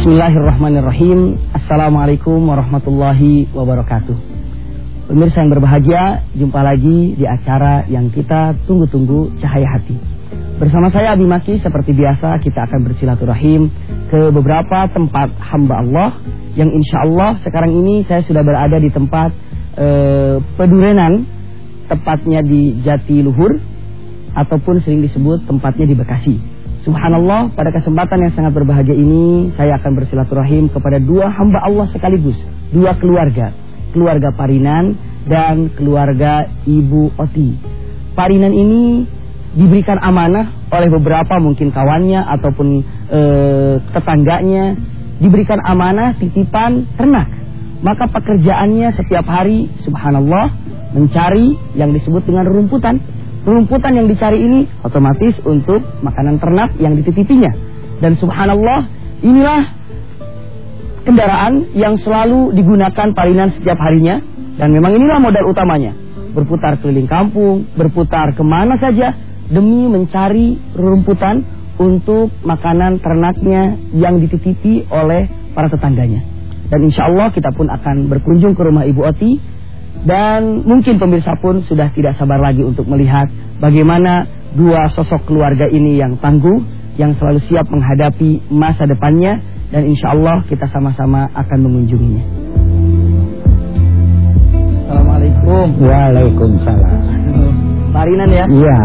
Bismillahirrahmanirrahim. Assalamualaikum warahmatullahi wabarakatuh. Pemirsa yang berbahagia Jumpa lagi di acara yang kita tunggu-tunggu Cahaya Hati. Bersama saya Abi Maki Seperti biasa kita akan bersilaturahim Ke beberapa tempat hamba Allah Yang insya Allah sekarang ini Saya sudah berada di tempat eh, Pedurenan Tepatnya di Jatiluhur Ataupun sering disebut tempatnya di Bekasi Subhanallah pada kesempatan yang sangat berbahagia ini Saya akan bersilaturahim kepada dua hamba Allah sekaligus. Dua keluarga. Keluarga Parinan dan keluarga Ibu Oti. Parinan ini diberikan amanah oleh beberapa mungkin kawannya Ataupun e, tetangganya. Diberikan amanah titipan ternak. Maka pekerjaannya setiap hari Subhanallah Mencari yang disebut dengan rumputan rumputan yang dicari ini otomatis untuk makanan ternak yang dititipinya. Dan subhanallah, inilah kendaraan yang selalu digunakan Parinan setiap harinya. Dan memang inilah modal utamanya. Berputar keliling kampung, berputar ke mana saja demi mencari rumputan untuk makanan ternaknya yang dititipi oleh para tetangganya. Dan insya Allah kita pun akan berkunjung ke rumah Ibu Oti dan mungkin pemirsa pun sudah tidak sabar lagi untuk melihat bagaimana dua sosok keluarga ini yang tangguh, yang selalu siap menghadapi masa depannya, dan insya Allah kita sama-sama akan mengunjunginya. Assalamualaikum. Waalaikumsalam. Parinan ya? Iya.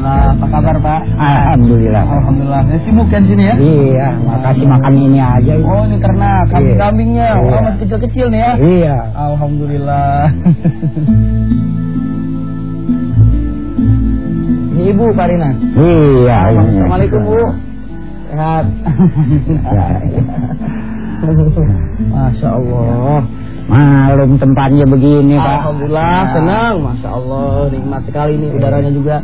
Alhamdulillah. Apa kabar Pak? Alhamdulillah. Alhamdulillah. Ya, sibuk kan sini ya? Iya, makasih makan ini aja. Oh ini ternak, kambing-kambingnya. Iya. Oh masih kecil-kecil nih ya? Iya. Alhamdulillah. ini Ibu Parinan. Iya. Assalamualaikum Bu. Sehat. Ya. Masya Allah. Malum tempatnya begini Pak. Alhamdulillah Ya. senang, masya Allah nikmat sekali ini udaranya juga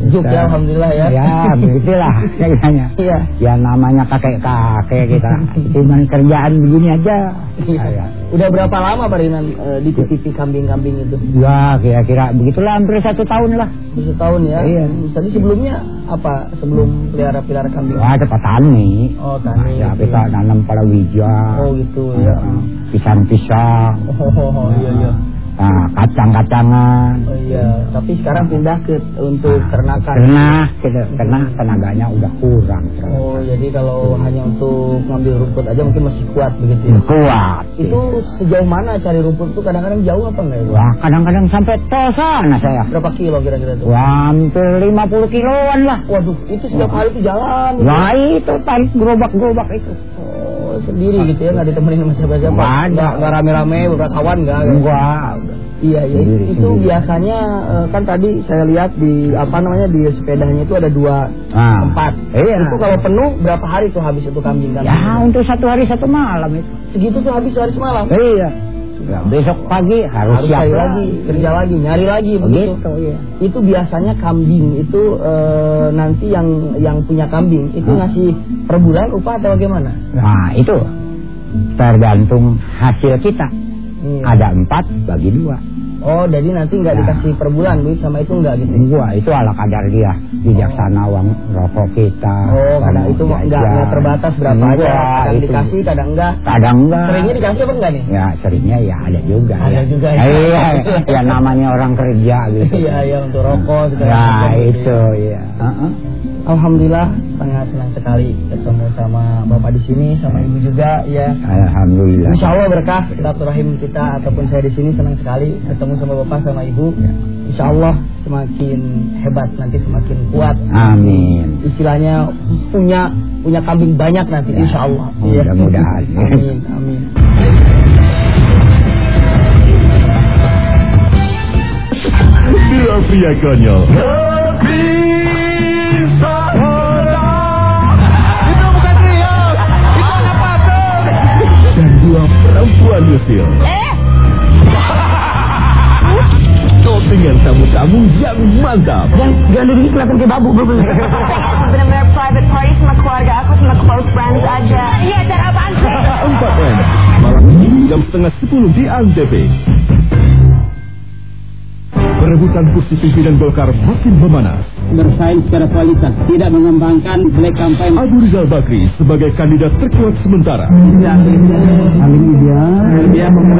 sejuk ya, Ya. alhamdulillah ya. Ya, begitulah kayaknya. Iya. Ya namanya kakek-kakek kita. Cuman kerjaan begini aja. Iya. Ya. Udah berapa lama Parinan eh, dititipi kambing-kambing itu? Ya, kira-kira begitulah hampir satu tahun lah. Satu tahun ya. Iya. Tadi sebelumnya apa? Sebelum pelihara-pelihara kambing? Wah, cepat tani. Oh, tani. Ya, kita nanam palawija. Oh, gitu ya. Pisang-pisang. Oh, oh, oh, iya iya. Nah, kacang-kacangan. Oh iya, tapi sekarang pindah ke untuk ternakan. Karena kita karena tenaganya udah kurang. Oh, jadi kalau hanya untuk ngambil rumput aja mungkin masih kuat begitu ya. Kuat. Itu sejauh mana cari rumput itu kadang-kadang jauh apa enggak itu? Wah, kadang-kadang sampai tol sana saya. Berapa kilo kira-kira itu? Wah, hampir 50 kiloan lah. Waduh, itu setiap hari itu jalan. gitu. Wah, itu tarik gerobak-gerobak itu. Oh, sendiri gitu ya, nggak ditemenin sama siapa-siapa. Nggak. Nggak rame-rame beberapa kawan nggak? Enggak. Iya, iya. Sendiri, itu sendiri. biasanya eh, kan tadi saya lihat di apa namanya di sepedanya itu ada dua tempat. Iya. Itu kalau penuh berapa hari tuh habis itu kambing kambing? Ya, untuk satu hari satu malam itu. Segitu tuh habis hari semalam. Iya. Ya, besok pagi harus, Harus siap cari lagi, kerja lagi, nyari lagi begitu. Begitu, iya. Itu biasanya kambing itu eh, nanti yang yang punya kambing itu Hmm. ngasih per bulan upah atau bagaimana? Nah, itu tergantung hasil kita. Iya. Ada empat bagi dua. Oh, jadi nanti nggak Nah. dikasih per bulan duit sama itu nggak gitu? Gua itu ala kadar dia bijaksana uang rokok kita. Oh, karena uang itu nggak terbatas berapa aja, Enggak, kadang itu. dikasih, kadang enggak. Kadang enggak. Seringnya dikasih apa enggak nih? Ya seringnya ya ada juga. Ada ya. juga, ya. Iya, ya namanya orang kerja gitu. Iya, iya untuk rokok Ya macam gitu itu ya. Heeh. Alhamdulillah sangat senang sekali ketemu sama Bapak di sini sama Ibu juga ya. Alhamdulillah. Insya Allah berkah silaturahim kita ataupun saya di sini senang sekali ketemu sama Bapak sama Ibu. Ya. Insya Allah semakin hebat nanti semakin kuat. Amin. Istilahnya punya punya kambing banyak nanti Ya, Insya Allah. mudah-mudahan. Amin amin. dirahasiakannya. Itu perempuan usil. Dengan tamu-tamu yang mantap. Jangan dulu kelihatan kayak babu bro. Benar-benar private party sama keluarga aku sama close friends aja. Iya, cara apaan sih? 4M. Malam ini jam setengah 10 di Antv. Perebutan kursi pimpinan Golkar makin memanas. Bersaing secara kualitas, tidak mengembangkan black campaign. Abu Rizal Bakri sebagai kandidat terkuat sementara. Paling ideal,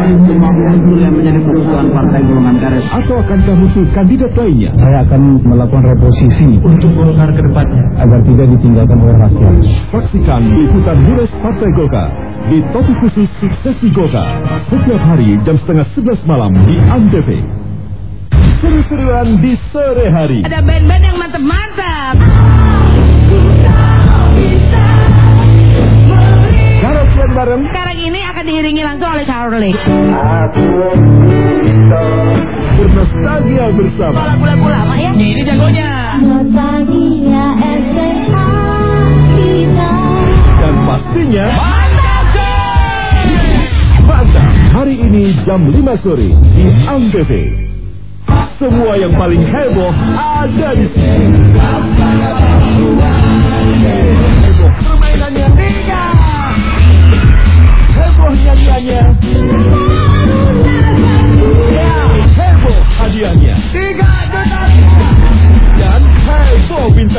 yang menjadi kebutuhan partai golongan karya. Atau akankah muncul kandidat lainnya? Saya akan melakukan reposisi untuk Golkar ke depannya agar tidak ditinggalkan oleh rakyat. Saksikan liputan Mules Partai Golkar di topik khusus Suksesi Golkar setiap hari jam setengah sebelas malam di Antv. Seru-seruan di sore hari. Ada band-band yang mantep-mantep. Karaokean bareng Sekarang ini akan diiringi langsung oleh Charlie. bernostalgia bersama. Lagu-lagu lama ya. Ini jagonya. Nostalgia SMA kita Dan pastinya Mantap Mantap hari ini jam 5 sore di Antv. Semua yang paling heboh ada di sini.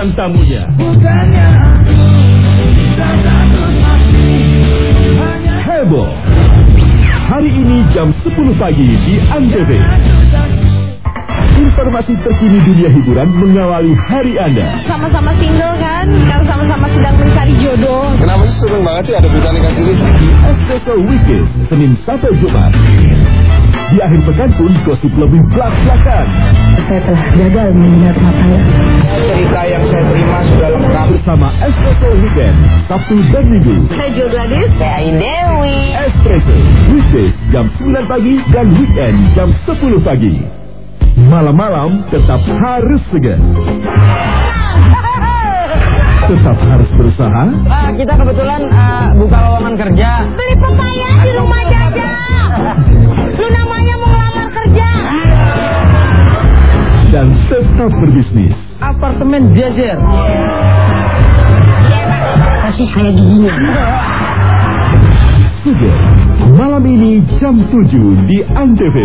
Heboh bintang tamunya. Heboh. Hari ini jam 10 pagi di Antv. Informasi terkini dunia hiburan mengawali hari Anda. Sama-sama single kan? Sekarang sama-sama sedang mencari jodoh. Kenapa sih sering banget sih ada berita nikah sini? Espresso Weekend, Senin sampai Jumat. Di akhir pekan pun gosip lebih belak-belakan. Saya telah gagal membina rumah tangga Cerita yang saya terima sudah lengkap. Bersama Espresso Weekend, Sabtu dan Minggu. Saya Jul Gladys. Saya Ain Dewi. Espresso, weekdays jam 9 pagi dan weekend jam 10 pagi. Malam-malam tetap harus segar. Tetap harus berusaha, Ah, kita kebetulan ah, buka lowongan kerja. Beli pepaya di rumah Jaja dan tetap berbisnis. Apartemen jajar. Kasih saya giginya Segar. Malam ini jam 7 di Antv.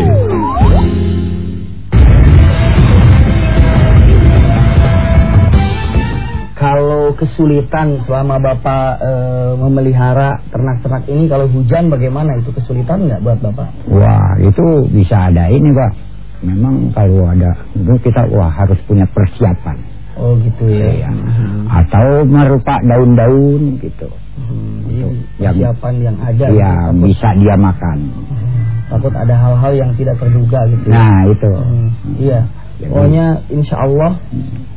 Kalau kesulitan selama Bapak eh, memelihara ternak-ternak ini kalau hujan bagaimana itu kesulitan nggak buat Bapak? Wah, itu bisa ada ini, Pak. Memang kalau ada itu kita wah harus punya persiapan. Oh gitu ya. Iya. Atau merupa daun-daun gitu. Hmm, Yang- persiapan yang ada. Ya gitu. Bisa dia makan. Takut ada hal-hal yang tidak terduga gitu. ya. Nah, itu. Hmm, iya. Pokoknya insya Allah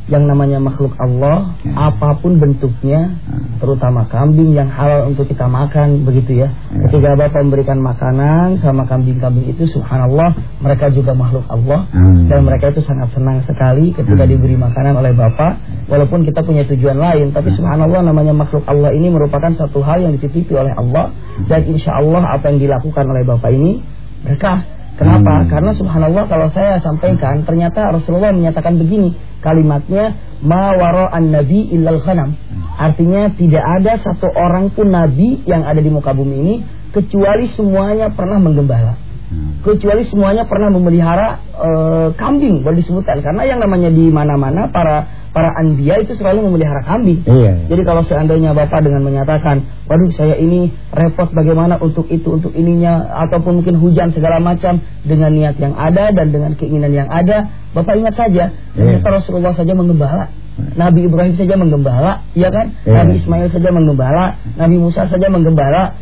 yang namanya makhluk Allah Ya. apa pun bentuknya Hmm. terutama kambing yang halal untuk kita makan begitu ya. Ya. Ketika Bapak memberikan makanan sama kambing-kambing itu subhanallah mereka juga makhluk Allah Hmm. dan mereka itu sangat senang sekali ketika Hmm. diberi makanan oleh Bapak walaupun kita punya tujuan lain tapi subhanallah namanya makhluk Allah ini merupakan satu hal yang dititipi oleh Allah dan insya Allah apa yang dilakukan oleh Bapak ini berkah Kenapa? Hmm. Karena subhanallah kalau saya sampaikan ternyata Rasulullah menyatakan begini kalimatnya ma wara'an nabi illal khanam. Artinya tidak ada satu orang pun nabi yang ada di muka bumi ini kecuali semuanya pernah menggembala. Hmm. Kecuali semuanya pernah memelihara eh, kambing boleh disebutkan karena yang namanya di mana-mana para para anbiya itu selalu memelihara kambing. Iya. Jadi kalau seandainya Bapak dengan menyatakan, waduh saya ini repot bagaimana untuk itu, untuk ininya, ataupun mungkin hujan segala macam, dengan niat yang ada dan dengan keinginan yang ada, Bapak ingat saja, ternyata Rasulullah saja menggembala. Nabi Ibrahim saja menggembala, ya kan? Iya. Nabi Ismail saja menggembala, Nabi Musa saja menggembala.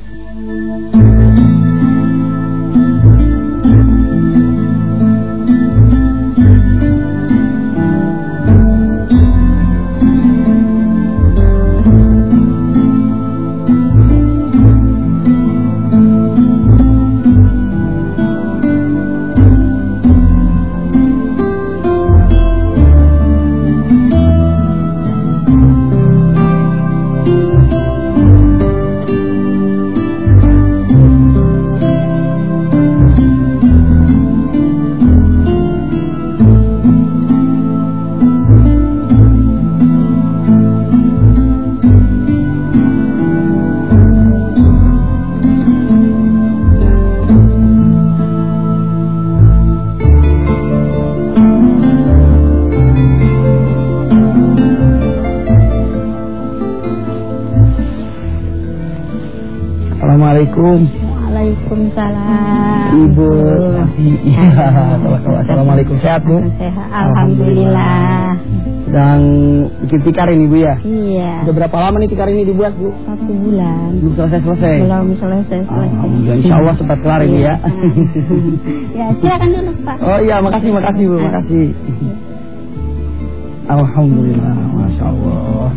Alhamdulillah. Sedang bikin tikar ini Bu ya? Iya. Udah berapa lama nih tikar ini dibuat Bu? Satu bulan. Belum selesai-selesai? Belum selesai selesai. Alhamdulillah. Insya Allah cepat kelar ini ya. ya silakan dulu Pak. Oh iya, makasih, makasih Bu, makasih. Alhamdulillah, Masya Allah.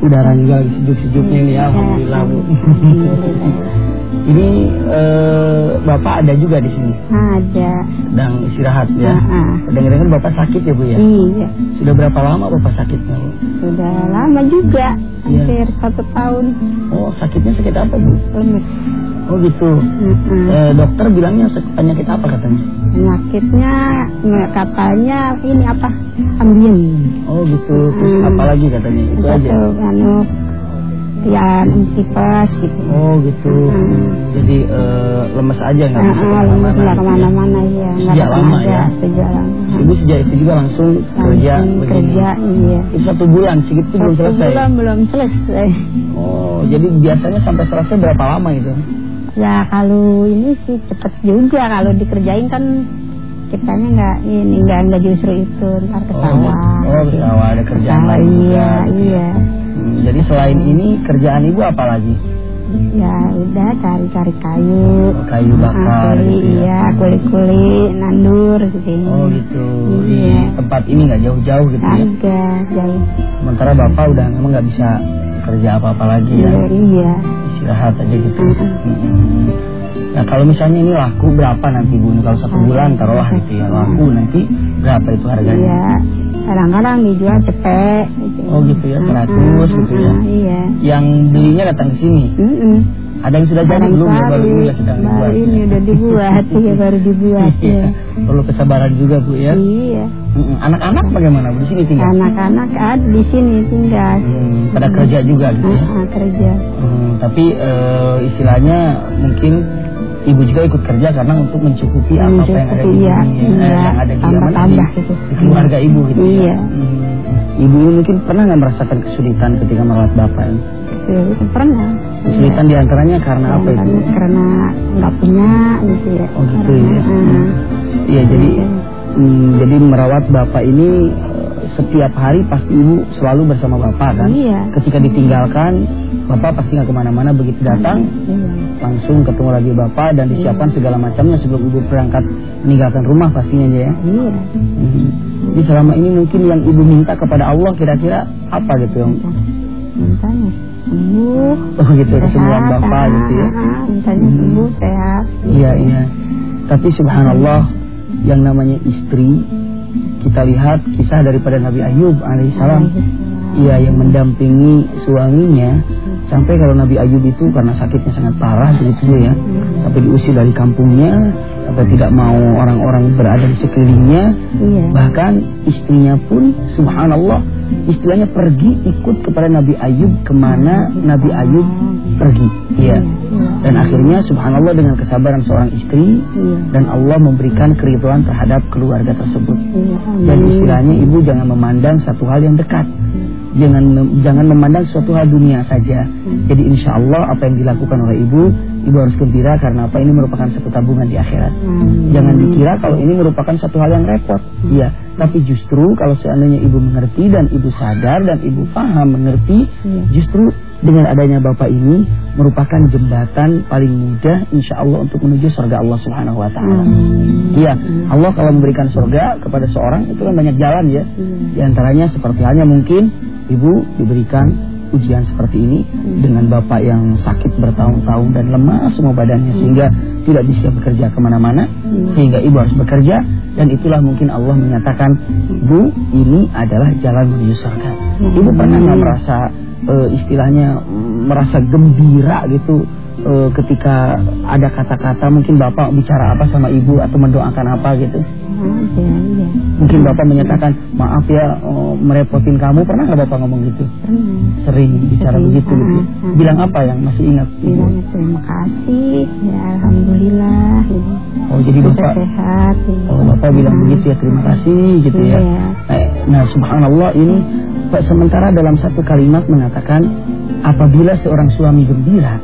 Udara juga sejuk-sejuknya ini ya, Alhamdulillah Bu. Ini eh, Bapak ada juga di sini, Ada. sedang istirahat ya. Dengar-dengar Bapak sakit ya Bu ya? Iya. Sudah berapa lama Bapak sakitnya Bu? Sudah lama juga. Hampir satu tahun. Oh sakitnya sakit apa Bu? Lemes. Oh gitu. Mm-mm. Eh, dokter bilangnya penyakit apa katanya? Penyakitnya katanya ini apa? Ambien. Oh gitu. Terus Hmm. apa lagi katanya? Itu Itu aja. anu ya tipes gitu. Oh gitu. Hmm. Jadi eh, lemes aja nggak bisa nggak gitu ya? ke mana-mana ya. Nggak Sejak lama tenaga, ya? Sejak lama. Ibu sejak itu juga langsung, kerja Langsung begini. kerja iya. Itu satu bulan segitu belum Satu selesai. bulan belum selesai. Oh, jadi biasanya sampai selesai berapa lama itu? Ya kalau ini sih cepet juga kalau dikerjain kan kitanya nggak ini nggak nggak justru itu ntar ke sawah. oh, ke sawah, ada kerjaan Sawah, lain juga, Iya gitu ya. iya. Hmm, jadi selain ini kerjaan ibu apa lagi? Ya udah cari-cari kayu. Oh, kayu bakar kuli, gitu ya. Iya kuli-kuli nandur gitu. Oh gitu. Di Iya. tempat ini nggak jauh-jauh gitu ya. Agak jauh. Sementara bapak udah memang nggak bisa kerja apa-apa lagi ya. Iya iya. Istirahat aja gitu. Mm-mm. Mm-mm. Nah kalau misalnya ini laku berapa nanti bu? Kalau satu bulan taruhlah gitu ya laku nanti berapa itu harganya? Iya. Kadang-kadang dijual cepet. Gitu. Oh gitu ya, 100 Mm-mm, gitu ya. mm-mm, Iya. Yang belinya datang ke sini. Mm-mm. Ada yang sudah jadi belum ya baru juga sedang baru dibuat. ini ya? udah dibuat, iya baru dibuat Iya. ya. Perlu kesabaran juga bu ya. Iya. Anak-anak bagaimana bu di sini tinggal? Anak-anak ada di sini tinggal. Hmm, pada kerja juga gitu ya. Ah, ah, kerja. Hmm, tapi eh, istilahnya mungkin ibu juga ikut kerja karena untuk mencukupi apa, apa yang ada di iya. dunia, eh, Iya, yang ada di mana, di, gitu. di keluarga ibu gitu ya. Iya. Hmm. Ibu ini mungkin pernah nggak merasakan kesulitan ketika merawat bapak ini? Kesulitan pernah. Kesulitan di antaranya karena apa itu? Karena, nggak punya gitu ya. Oh gitu ya. Karena, Hmm. Iya jadi Iya. hmm, jadi merawat bapak ini setiap hari pasti ibu selalu bersama bapak kan? Iya. Ketika ditinggalkan bapak pasti nggak ke mana-mana begitu datang Iya. langsung ketemu lagi bapak dan disiapkan segala macamnya sebelum ibu berangkat meninggalkan rumah pastinya ya. Iya. Hmm. Jadi selama ini mungkin yang ibu minta kepada Allah kira-kira apa gitu yang Mintanya sembuh. oh gitu kesembuhan bapak ah, gitu ya. ah, ah, Mintanya Hmm. sembuh sehat. Iya iya. Tapi subhanallah yang namanya istri kita lihat kisah daripada Nabi Ayub alaihissalam. Iya yang mendampingi suaminya. Sampai kalau Nabi Ayub itu karena sakitnya sangat parah begitu ya sampai diusir dari kampungnya sampai tidak mau orang-orang berada di sekelilingnya. Iya. bahkan istrinya pun subhanallah istilahnya pergi ikut kepada Nabi Ayub ke mana Nabi Ayub pergi. Iya dan akhirnya subhanallah dengan kesabaran seorang istri Iya. dan Allah memberikan keriduan terhadap keluarga tersebut. Iya. dan istilahnya ibu jangan memandang satu hal yang dekat. Jangan mem- jangan memandang suatu hal dunia saja. Jadi insya Allah apa yang dilakukan oleh ibu ibu harus gembira karena apa ini merupakan satu tabungan di akhirat Amin. Jangan dikira kalau ini merupakan satu hal yang repot. Iya, tapi justru kalau seandainya ibu mengerti dan ibu sadar dan ibu paham mengerti, Iya. justru dengan adanya bapak ini merupakan jembatan paling mudah insya Allah untuk menuju surga Allah Subhanahu Wa Taala. Amin. Iya, Allah kalau memberikan surga kepada seorang itu kan banyak jalan ya. Di antaranya seperti halnya mungkin ibu diberikan ujian seperti ini dengan bapak yang sakit bertahun-tahun dan lemah semua badannya sehingga tidak bisa bekerja ke mana-mana sehingga ibu harus bekerja dan itulah mungkin Allah menyatakan bu ini adalah jalan menuju surga. Ibu pernah nggak merasa eh, istilahnya mm, merasa gembira gitu eh, ketika ada kata-kata mungkin bapak bicara apa sama ibu atau mendoakan apa gitu? Mungkin bapak menyatakan maaf ya oh, merepotin kamu pernah nggak bapak ngomong gitu? Pernah. Sering bicara Sering, begitu gitu. ah. Bilang apa yang masih ingat? ibu? Bilangnya terima kasih, ya alhamdulillah. Gitu. Oh jadi bapak sehat. gitu. Oh bapak bilang begitu ya terima kasih gitu ya. Iya. Eh, Nah subhanallah ini Pak sementara dalam satu kalimat mengatakan apabila seorang suami gembira,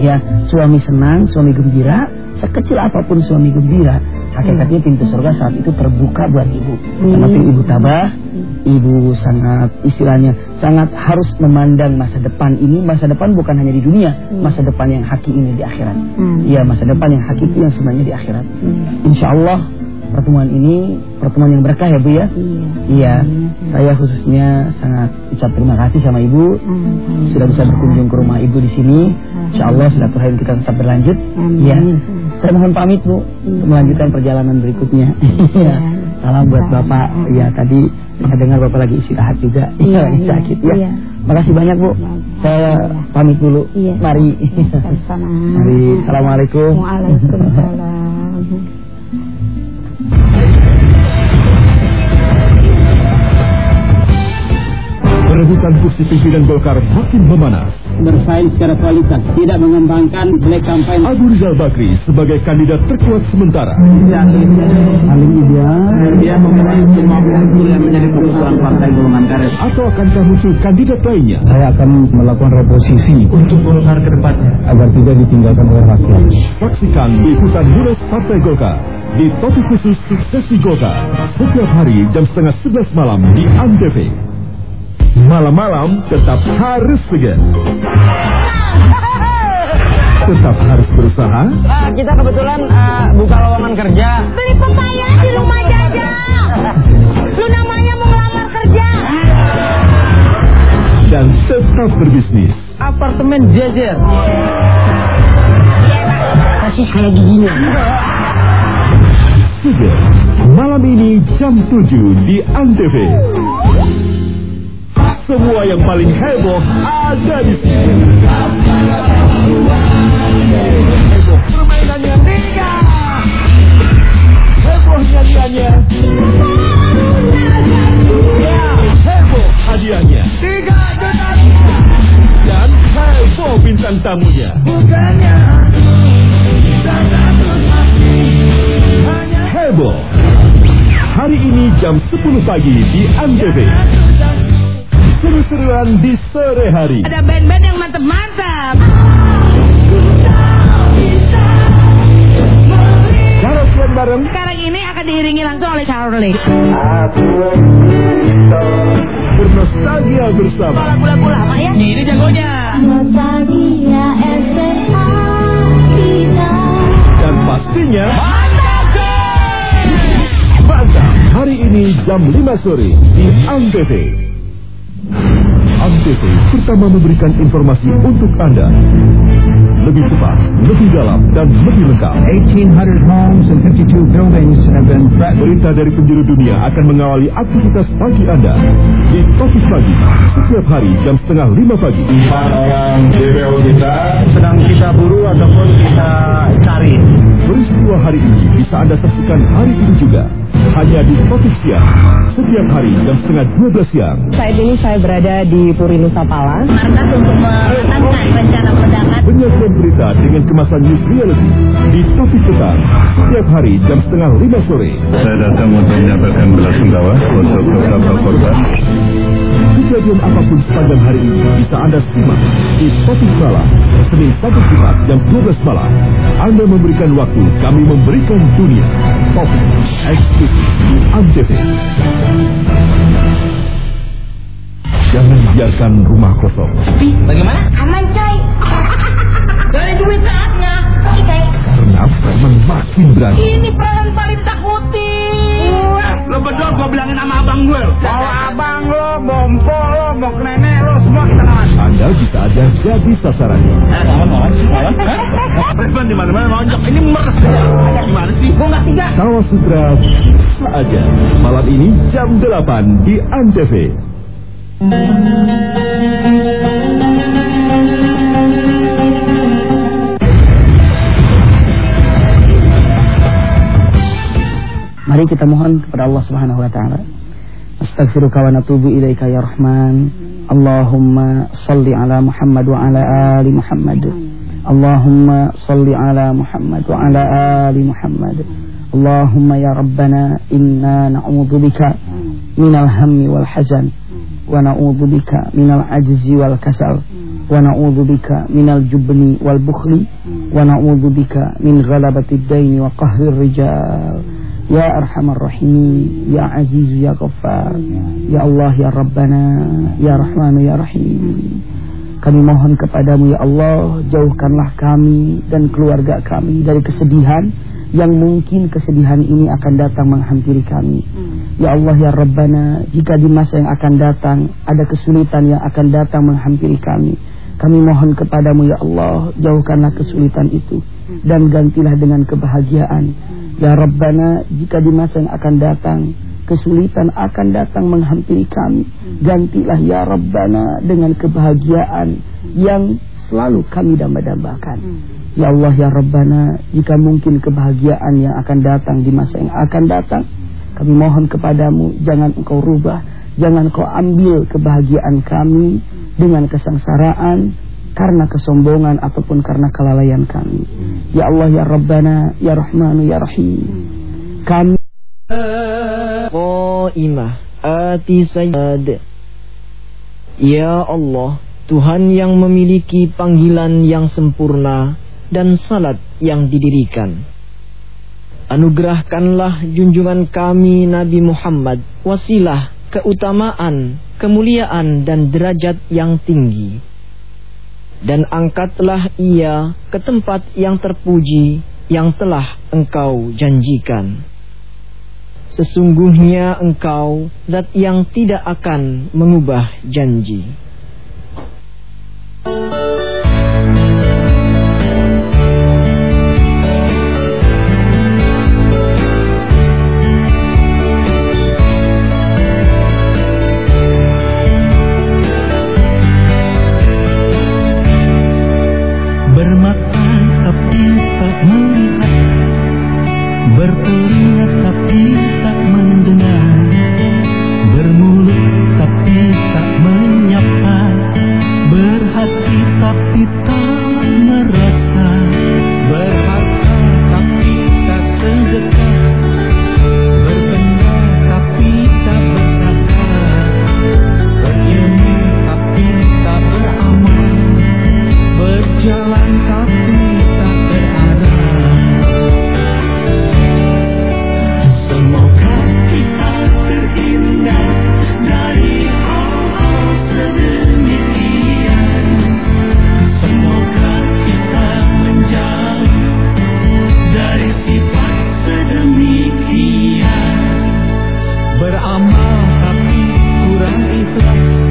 ya suami senang, suami gembira, sekecil apa pun suami gembira, hakikatnya pintu surga saat itu terbuka buat ibu. Karena ibu tabah, ibu sangat istilahnya sangat harus memandang masa depan ini, masa depan bukan hanya di dunia, masa depan yang hakiki ini di akhirat. Iya, masa depan yang hakiki yang sebenarnya di akhirat. Insya Allah pertemuan ini pertemuan yang berkah ya Bu ya. Iya. Saya khususnya sangat ucap terima kasih sama Ibu sudah bisa berkunjung ke rumah Ibu di sini. Insya Allah silaturahim kita tetap berlanjut. Iya. Saya mohon pamit Bu untuk melanjutkan perjalanan berikutnya. Iya. Salam buat Bapak. Ya tadi saya dengar Bapak lagi istirahat juga. Iya, lagi sakit ya. Iya. Makasih banyak Bu. Saya pamit dulu. Iya. Mari. Mari. Assalamualaikum. Waalaikumsalam. Perebutan kursi pimpinan Golkar makin memanas. bersaing secara kualitas, tidak mengembangkan black campaign. Abu Rizal Bakri sebagai kandidat terkuat sementara. Paling ideal. Dia memiliki semua unsur yang menjadi kebutuhan partai golongan karya. Atau akankah muncul kandidat lainnya? Saya akan melakukan reposisi Untuk Golkar ke depannya. agar tidak ditinggalkan oleh rakyat. Saksikan liputan Munas Partai Golkar di topik khusus Suksesi Golkar setiap hari jam setengah 11 malam di Antv. Malam-malam tetap harus segar. Tetap harus berusaha, kita kebetulan eh, buka lowongan kerja. Beli pepaya di rumah Jaja. Lu namanya mau ngelamar kerja. dan tetap berbisnis. Apartemen jajar. Kasih saya giginya. Segar. Malam ini jam 7 di Antv. Semua yang paling heboh ada di sini. Heboh permainannya tiga. Heboh nyanyiannya. Ya, heboh hadiahnya. Tiga juta. Dan heboh bintang tamunya. Heboh. Hari ini jam 10 pagi di Antv. Seru-seruan di sore hari. Ada band-band yang mantep-mantep. Karaokean bareng Sekarang ini akan diiringi langsung oleh Charlie. bernostalgia bersama. Lagu-lagu lama ya. Ini jagonya. Nostalgia SMA kita. Dan pastinya Bantah hari ini jam 5 sore di Antv. Antv pertama memberikan informasi untuk Anda. Lebih cepat, lebih dalam, dan lebih lengkap. 1800 homes and 52 buildings have been threatened. Berita dari penjuru dunia akan mengawali aktivitas pagi Anda di Topik Pagi setiap hari jam setengah lima pagi. Empat orang DPO kita Sedang kita buru ataupun kita cari. Peristiwa hari ini bisa Anda saksikan hari ini juga hanya di Topik Siang setiap hari jam setengah dua belas siang. Saat ini saya berada di Puri Nusa Pala. Markas untuk mematangkan rencana perdagangan. Penyajian berita dengan kemasan news reality di Topik Petang setiap hari jam setengah lima sore. Saya datang untuk menyampaikan belasungkawa untuk beberapa korban. Kejadian apa pun sepanjang hari ini bisa Anda simak di Topik Malam Senin sampai Jumat jam 12 malam. Anda memberikan waktu, kami memberikan dunia. Topik eksklusif di Antv. Jangan biarkan rumah kosong Bagaimana? Aman coy. Dari duit saatnya. Oke. karena preman makin berani. Ini peran paling. Lo berdua gue bilangin sama abang gue. Mau abang lo, mau empo lo, mau nenek lo, semua kita lawan. Anda bisa aja jadi sasarannya. Eh, lawan, lawan, lawan. Preman di mana-mana nonjok. Ini meres. Gimana sih? Gue nggak tiga. Tawa Sutra bisa aja malam ini jam 8 di Antv. kita mohon kepada Allah Subhanahu wa taala. Astaghfiruka wa natubu ilaika ya Rahman. Allahumma salli ala Muhammad wa ala ali Muhammad. Allahumma salli ala Muhammad wa ala ali Muhammad. Allahumma ya Rabbana inna na'udzu bika minal hammi wal hazan wa na'udzu bika minal ajzi wal kasal wa na'udzu bika minal jubni wal bukhli wa na'udzu bika min ghalabati ad-dayn wa qahri rijal Ya Arhamar Rahim Ya Aziz Ya Ghaffar Ya Allah Ya Rabbana Ya Rahman Ya Rahim Kami mohon kepadamu Ya Allah Jauhkanlah kami dan keluarga kami dari kesedihan yang mungkin kesedihan ini akan datang menghampiri kami. Ya Allah ya Rabbana, jika di masa yang akan datang ada kesulitan yang akan datang menghampiri kami, kami mohon kepadamu ya Allah, jauhkanlah kesulitan itu. Dan gantilah dengan kebahagiaan. Ya Rabbana Jika di masa yang akan datang Kesulitan akan datang menghampiri kami. Gantilah ya Rabbana Dengan kebahagiaan Yang selalu kami damba-dambakan Ya Allah ya Rabbana Jika mungkin kebahagiaan yang akan datang Di masa yang akan datang Kami mohon kepadamu Jangan engkau rubah Jangan engkau ambil kebahagiaan kami dengan kesengsaraan karena kesombongan ataupun karena kelalaian kami. Ya Allah ya Rabbana ya Rahmanu ya Rahim. Kami Qaimah ati sayyid Ya Allah Tuhan yang memiliki panggilan yang sempurna dan salat yang didirikan Anugerahkanlah junjungan kami Nabi Muhammad wasilah keutamaan, kemuliaan dan derajat yang tinggi. Dan angkatlah ia ke tempat yang terpuji yang telah engkau janjikan. Sesungguhnya engkau zat yang tidak akan mengubah janji. Aku berpuri Beramal tapi kurang ikhlas.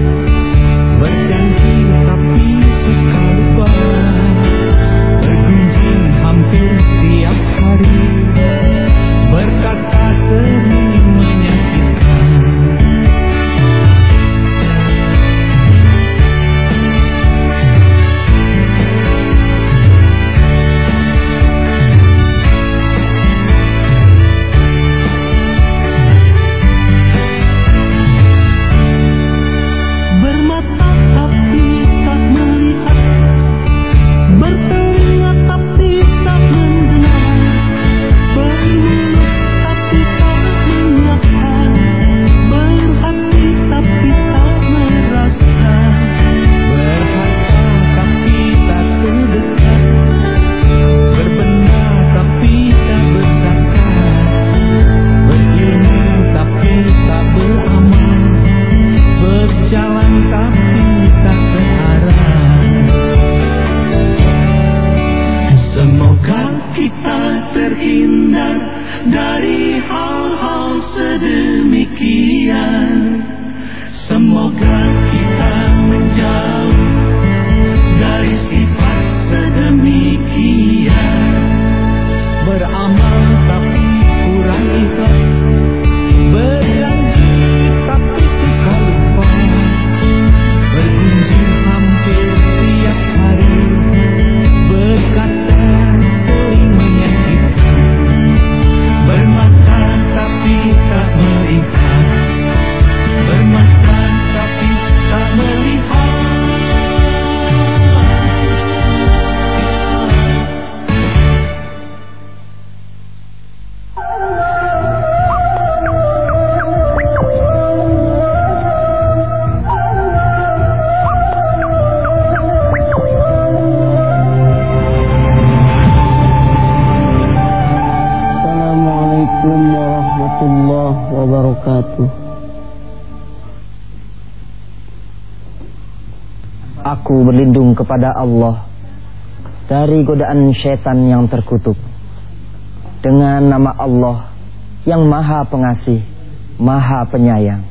Kepada Allah dari godaan setan yang terkutuk. Dengan nama Allah yang Maha Pengasih, Maha Penyayang.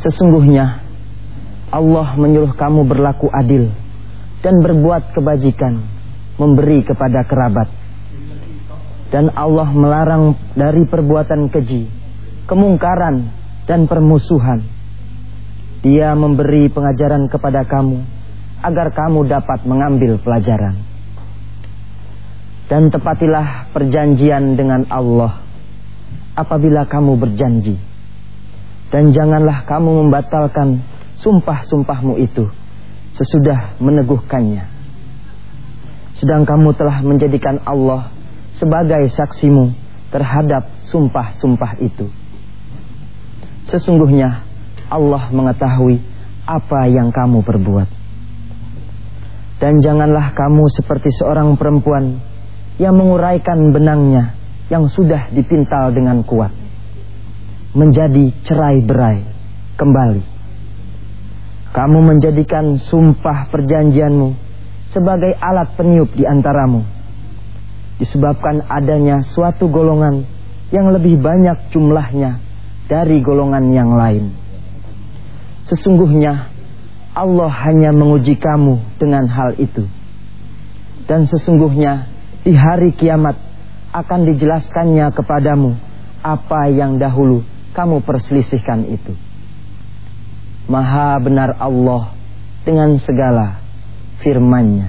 Sesungguhnya Allah menyuruh kamu berlaku adil dan berbuat kebajikan, memberi kepada kerabat. Dan Allah melarang dari perbuatan keji, kemungkaran dan permusuhan. Dia memberi pengajaran kepada kamu agar kamu dapat mengambil pelajaran. Dan tepatilah perjanjian dengan Allah apabila kamu berjanji. Dan janganlah kamu membatalkan sumpah-sumpahmu itu sesudah meneguhkannya. Sedang kamu telah menjadikan Allah sebagai saksimu terhadap sumpah-sumpah itu. Sesungguhnya Allah mengetahui apa yang kamu perbuat. Dan janganlah kamu seperti seorang perempuan yang menguraikan benangnya yang sudah dipintal dengan kuat. Menjadi cerai-berai kembali kamu menjadikan sumpah perjanjianmu sebagai alat peniup di antaramu. Disebabkan adanya suatu golongan yang lebih banyak jumlahnya dari golongan yang lain. Sesungguhnya Allah hanya menguji kamu dengan hal itu. Dan sesungguhnya di hari kiamat akan dijelaskannya kepadamu apa yang dahulu kamu perselisihkan itu. Maha benar Allah dengan segala firman-Nya.